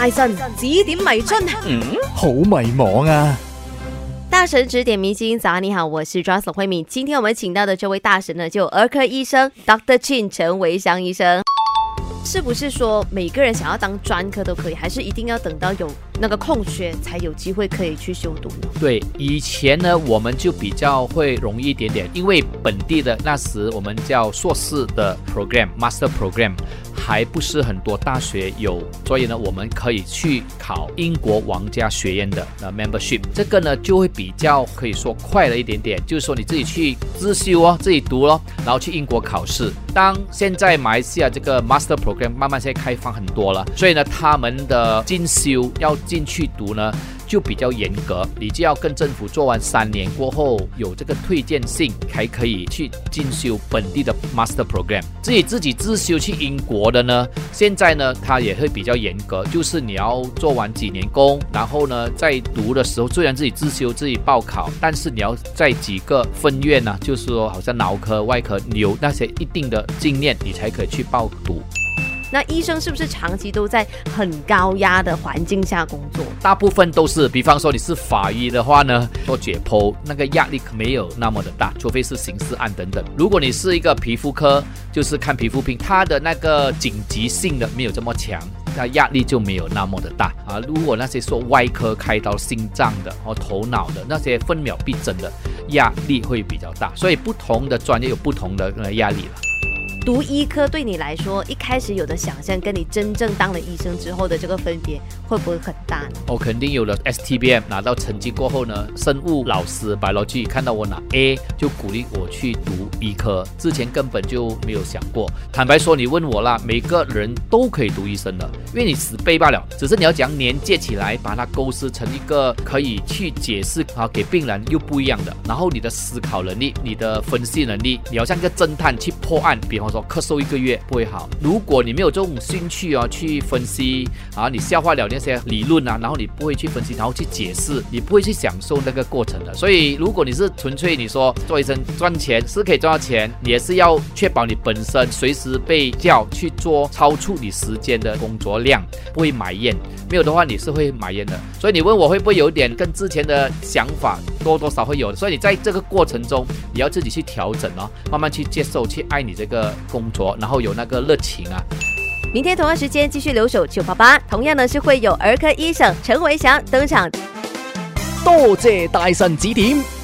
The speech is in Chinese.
大神指点迷津，嗯，好迷茫啊！大神指点迷津，早安，你好，我是 j o c e 慧敏。今天我们请到的这位大神呢，就儿科医生 Dr. Chin 陈维祥医生。是不是说每个人想要当专科都可以，还是一定要等到有那个空缺才有机会可以去修读呢？对，以前呢我们就比较会容易一点点，因为本地的那时我们叫硕士的 program master program。还不是很多大学有，所以呢，我们可以去考英国皇家学院的那 membership，这个呢就会比较可以说快了一点点，就是说你自己去自修哦，自己读咯，然后去英国考试。当现在马来西亚这个 master program 慢慢现在开放很多了，所以呢，他们的进修要进去读呢。就比较严格，你就要跟政府做完三年过后有这个推荐信，才可以去进修本地的 master program。自己自己自修去英国的呢，现在呢他也会比较严格，就是你要做完几年工，然后呢在读的时候虽然自己自修自己报考，但是你要在几个分院呢，就是说好像脑科、外科有那些一定的经验，你才可以去报读。那医生是不是长期都在很高压的环境下工作？大部分都是，比方说你是法医的话呢，做解剖那个压力可没有那么的大，除非是刑事案等等。如果你是一个皮肤科，就是看皮肤病，它的那个紧急性的没有这么强，那压力就没有那么的大啊。如果那些说外科开刀心脏的或头脑的那些分秒必争的，压力会比较大。所以不同的专业有不同的呃压力了。读医科对你来说，一开始有的想象跟你真正当了医生之后的这个分别会不会很大呢？我肯定有了 STBM 拿到成绩过后呢，生物老师白罗记看到我拿 A 就鼓励我去读医科，之前根本就没有想过。坦白说，你问我啦，每个人都可以读医生的，因为你死背罢了，只是你要将连接起来，把它构思成一个可以去解释啊给病人又不一样的。然后你的思考能力、你的分析能力，你要像一个侦探去破案，比方。说咳嗽一个月不会好。如果你没有这种兴趣啊，去分析啊，你消化了那些理论啊，然后你不会去分析，然后去解释，你不会去享受那个过程的。所以，如果你是纯粹你说做医生赚钱是可以赚到钱，也是要确保你本身随时被叫去做超出你时间的工作量，不会埋怨。没有的话，你是会埋怨的。所以你问我会不会有点跟之前的想法多多少会有的。所以你在这个过程中，你要自己去调整哦，慢慢去接受，去爱你这个。工作，然后有那个热情啊！明天同样时间继续留守九八八，同样呢是会有儿科医生陈维祥登场。多谢大神指点。